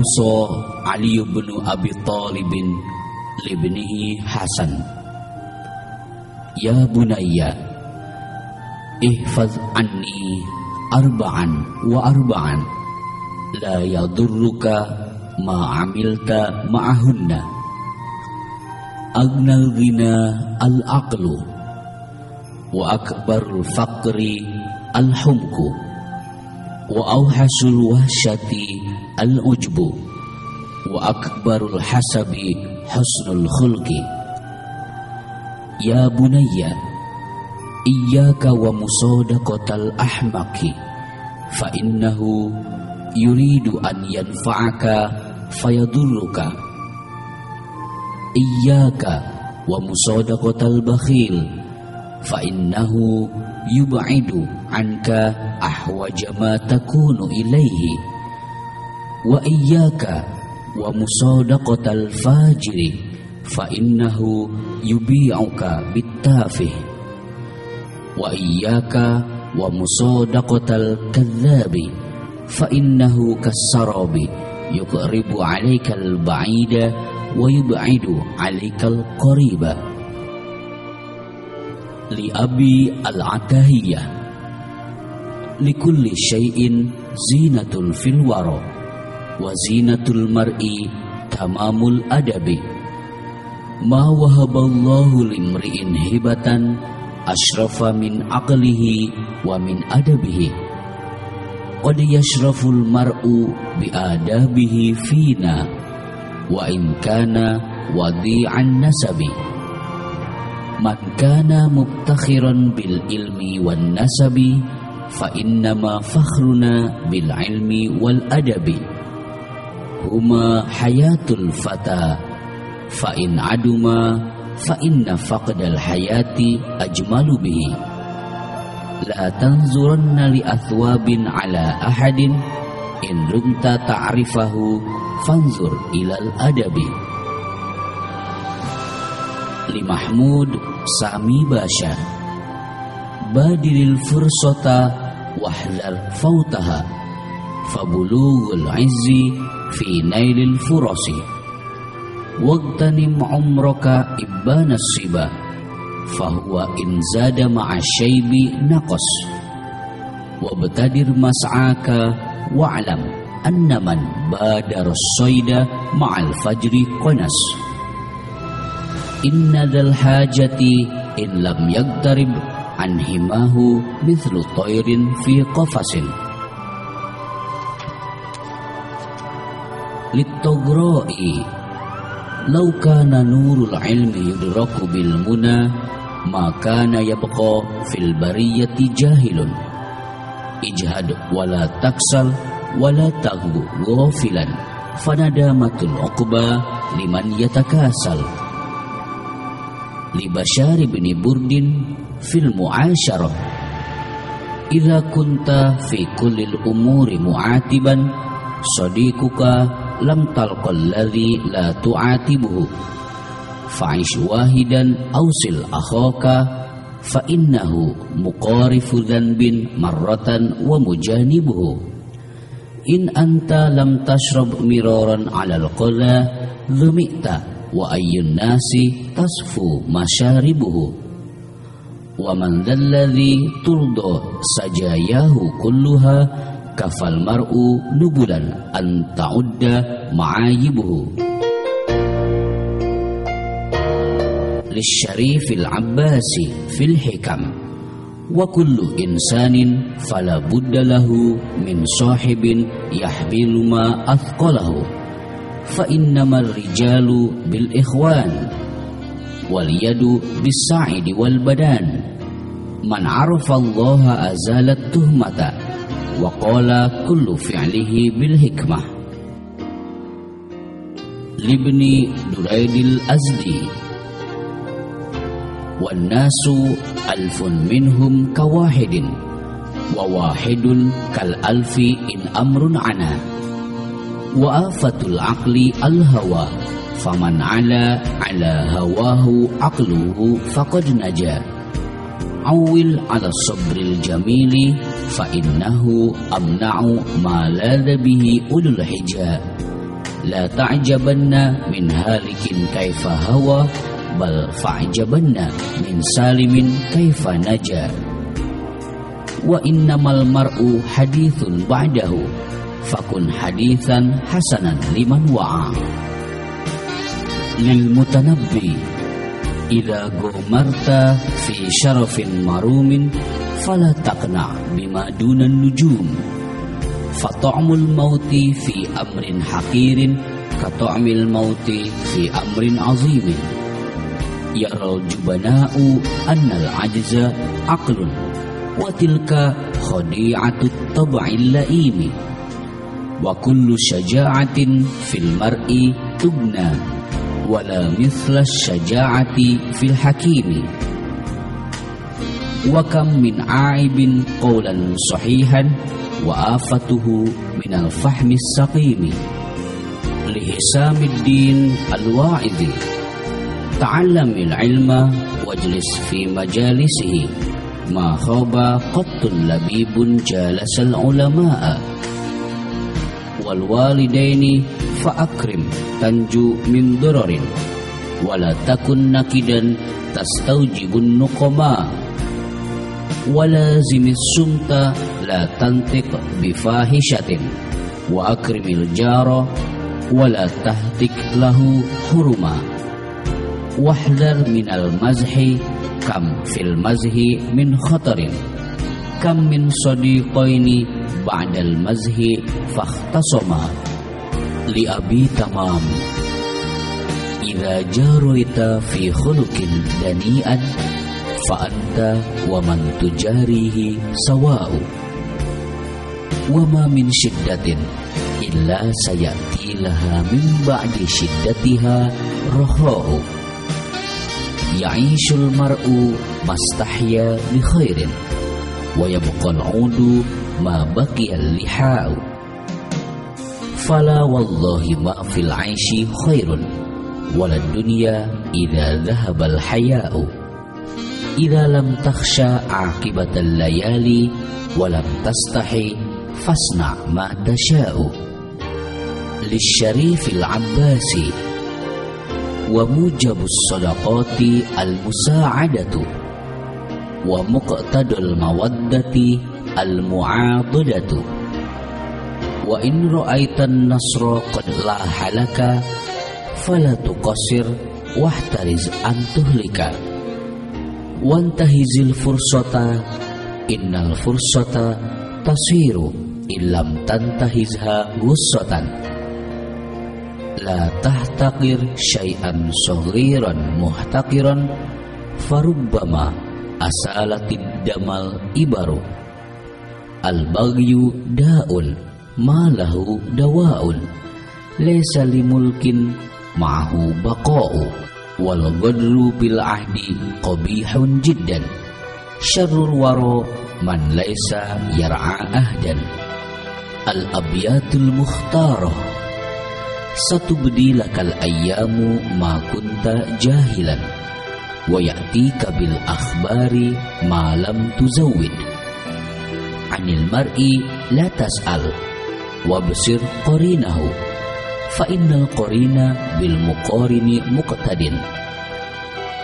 أوصى علي بن أبي طالب لابنه حسن يا بني احفظ عني أربعا وأربعا لا يضرك ما عملت معهن أغنى الغنى العقل وأكبر الفقر الحمق وأوحش الوحشة العجب وأكبر الحسب حسن الخلق يا بني إياك ومصادقة الأحمق فإنه يريد أن ينفعك فيضرك إياك ومصادقة البخيل fa innahu yub'idu anka ahwaja ma takunu ilaihi wa iyyaka wa musadaqatal fajiri fa innahu yubi'uka bittafih wa iyyaka wa musadaqatal kadzabi fa innahu kasarabi yuqribu 'alaikal ba'ida wa yub'idu 'alaikal qariba لأبي العتاهية لكل شيء زينة في الورى وزينة المرء تمام الأدب ما وهب الله لامرئ هبة أشرف من عقله ومن أدبه قد يشرف المرء بآدابه فينا وإن كان وضيع النسب makana mubtakhiran bil ilmi wan nasabi fa innama fakhruna bil ilmi wal adabi. Huma hayatul fata fa in aduma fa inna faqdal hayati ajmalu bihi. La tanzuranna li athwabin ala ahadin in lumta ta'rifahu fanzur ilal adabi. Ali Mahmud Sami Basya, Badilil Fursota wahlal fautaha Fabulugul izzi fi nailil furasi. Wagtanim Umroka ibbana siba Fahuwa inzada ma'asyaibi naqas. Wabtadir mas'aka wa'alam annaman badar soida ma'al fajri qonas inna dal hajati in lam yagtarib an himahu mithlu tairin fi qafasin. Litogroi law kana nurul ilmi yudraku bil muna maka na yabqa fil bariyati jahilun. Ijhad wala taksal wala taghbu ghafilan fanadamatul uqba liman yatakasal. Libashar bin Burdin fil mu'asyarah Idza kunta fi kullil umuri mu'atiban sadiquka lam talqal ladzi la tu'atibuhu. Fa'ish wahidan ausil akhaka fa innahu muqarifu dhanbin marratan wa mujanibuhu. In anta lam tashrab miraran 'alal qala dhumita wa ayyun nasi tasfu masyaribuhu. Wa man dzalladzi turdo sajayahu kulluha kafal mar'u nubulan an ta'udda ma'ayibuhu. Lisyarifil abbasi fil hikam. Wa kullu insanin fala min sahibin yahbiluma athqalahu fa innamal rijalu bil ikhwan wal yadu bis sa'idi wal badan. Man arafa Allah azalat tuhmata wa qala kullu fi'lihi bil hikmah. Libni duraidil azdi. Wan nasu alfun minhum kawahidin wa wahidun kal alfi in amrun ana wa afatul aqli al hawa faman ala ala hawahu aqluhu faqad naja. Awil ala sabril jamili fa innahu amna'u ma ladha bihi ulul hija la ta'jabanna min halikin kaifa hawa bal fa'jabanna min salimin kaifa naja. Wa innamal mar'u hadithun ba'dahu fakun hadithan hasanan liman wa'a lil mutanabbi idza gumarta fi syarafin marumin fala taqna bima dunan nujum fata'mul mauti fi amrin haqirin kata'mil mauti fi amrin azimin yaral jubana'u annal ajza aqlun wa tilka khadi'atut tab'il la'imi wa kullu syaja'atin fil mar'i tubna wa la mithla syaja'ati fil hakimi. Wa kam min aibin qawlan sahihan wa afatuhu min al fahmi saqimi li hisamiddin al wa'idi ta'allamil ilma wajlis fi majalisihi ma khaba qattun labibun jalasal ulama'a wal walidaini fa akrim tanju min dororin wala takun nakidan tastaujibun nuqama. Wala zimis sumta la tantik bifahishatin wa akrimil jaro wala tahtik lahu huruma. Wahdar minal mazhi kam fil mazhi min khatarin. Kam min sadiqaini بعد المزح فاختصما لأبي تمام إذا جاريت في خلق دنيئا فأنت ومن تجاريه سواء وما من شدة إلا سيأتي لها من بعد شدتها رخاء يعيش المرء ما استحيا بخير ويبقى العود ما بقي اللحاء. فلا والله ما في العيش خير ولا الدنيا إذا ذهب الحياء. إذا لم تخشى عاقبة الليالي ولم تستحي فاصنع ما تشاء. للشريف العباسي وموجب الصدقات المساعدة. ومقتضى المودة al-mu'adadatu. Wa in ra'aitan nasra qad lahalaka fala tuqassir wahtariz an tuhlika. Wantahizil fursata innal fursata tasiru illam tantahizha gusatan, la tahtaqir syai'an saghiran muhtaqiran farubbama asalatid damal ibaru. Al-baghyu da'un malahu dawa'un. Laisa limulkin ma'ahu baqa'u. Wal ghadru bil ahdi qabihun jiddan. Syarrul waro man laisa yar'a ahdan. Al-abyatul mukhtarah. Satu bedilah kal ayyamu ma kunta jahilan. Wa ya'tika bil akhbari ma lam tuzawwid anil mar'i la tas'al wabsir qorinahu fa innal qorina bil muqarini muqtadin.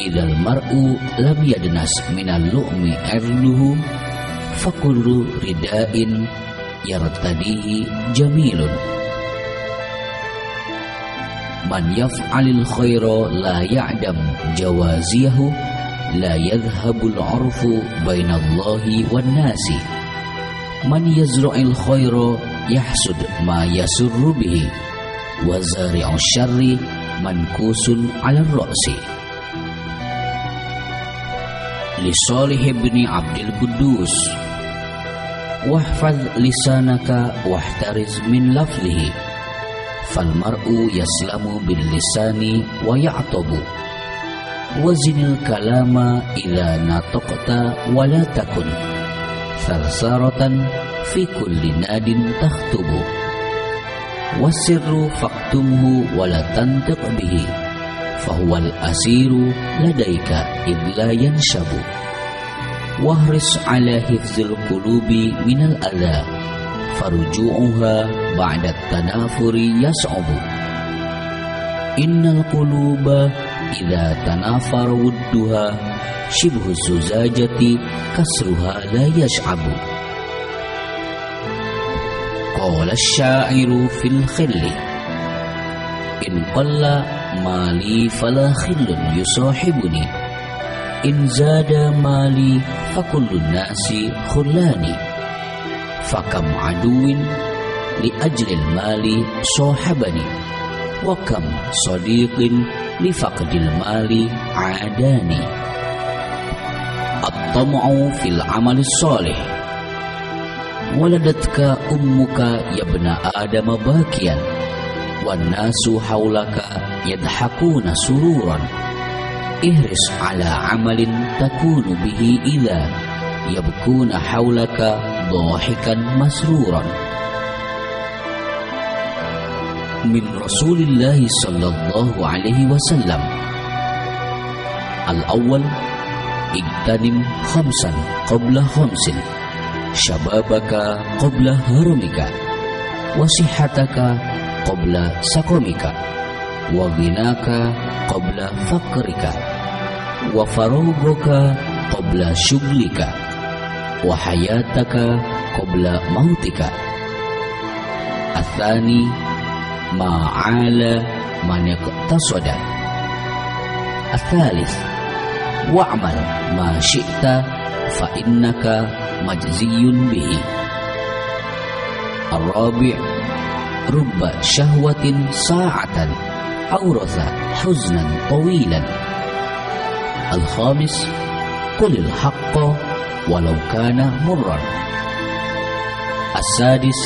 Idal mar'u lam yadnas minal lu'mi erluhu fakullu ridain yartadihi jamilun. Man yaf'alil khaira la ya'dam jawaziyahu la yadhhabul 'urfu bainallahi wan nasi man yazra'il khaira yahsud ma yasurru bihi wa zari'u syarri mankusun 'ala ra'si. Li Salih ibn Abdul Quddus wahfaz lisanaka wahtariz min lafzihi fal mar'u yaslamu bil lisani wa ya'tabu wazinil kalama ila natokta wa la takun sarsaratan fi kulli nadin takhtubu. Wasirru faktumhu wala tantiq bihi. Fahuwal asiru ladaika idla yanshabu. Wahris ala hifzil qulubi minal adha. Faruju'uha ba'da tanafuri yas'ubu. Innal quluba إذا تنافر ودها شبه الزجاجة كسرها لا يشعب. قال الشاعر في الخل إن قل مالي فلا خل يصاحبني إن زاد مالي فكل الناس خلاني فكم عدو لأجل المال صاحبني. Li faqdil mali adani. At-tam'u fil amali salih. Waladatka ummuka ya bna adam bakian. Wan nasu haulaka yadhakuna sururan. Ihris ala amalin takunu bihi ila. Yabkuna haulaka dhahikan masruran من رسول الله صلى الله عليه وسلم الأول اغتنم خمسا قبل خمس شبابك قبل هرمك وصحتك قبل سقمك وغناك قبل فقرك وفراغك قبل شغلك وحياتك قبل موتك الثاني ma'ala man iqtasada الثالث واعمل ما شئت فإنك مجزي به. الرابع رب شهوة ساعة أورث حزنا طويلا. الخامس قل الحق ولو كان مرا. السادس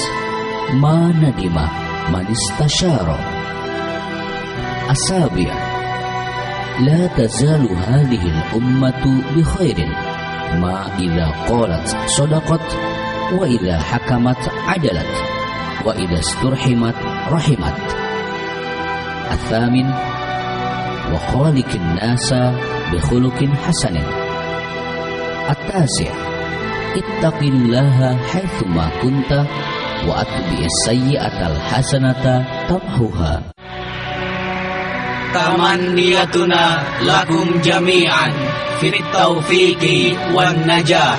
ما ندم من استشار السابع لا تزال هذه الأمة بخير ما إذا قالت صدقت وإذا حكمت عدلت وإذا استرحمت رحمت الثامن وخالق الناس بخلق حسن التاسع اتق الله حيثما كنت wa atbi'is sayyi'atal hasanata tamhuha. Tamanniyatuna lakum jami'an. Fit taufiqi wan najah.